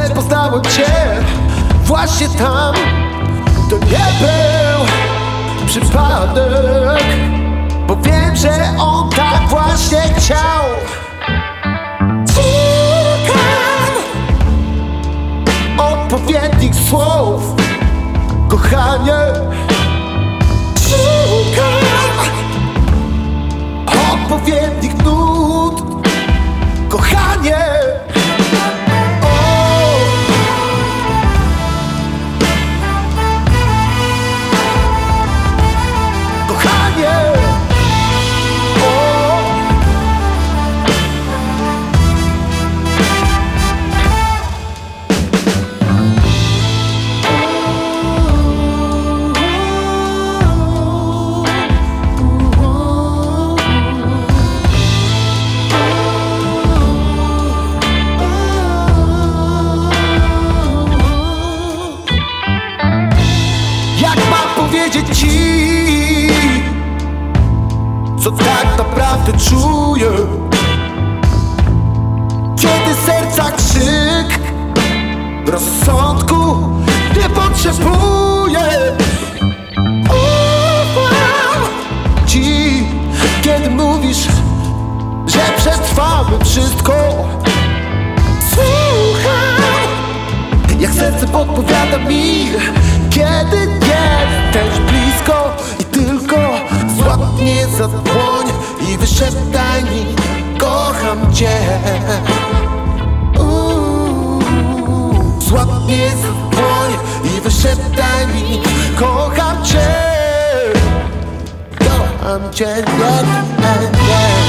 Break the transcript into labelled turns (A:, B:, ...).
A: poznałem cię właśnie tam. To nie był przypadek Bo wiem, że on tak właśnie chciał. Szukam odpowiednich słów Kochanie. Szukam odpowiednich nut Kochanie powiedzieć ci Co tak naprawdę czuję. Kiedy serca krzyk Rozsądku nie potrzebuję. Ufam ci Kiedy mówisz Że przetrwamy wszystko. Słucham jak serce podpowiada mi Kiedy Kocham cię Uuu. Złap mnie za dłoń I wyszeptaj mi Kocham cię Kocham cię, nie, nie, nie.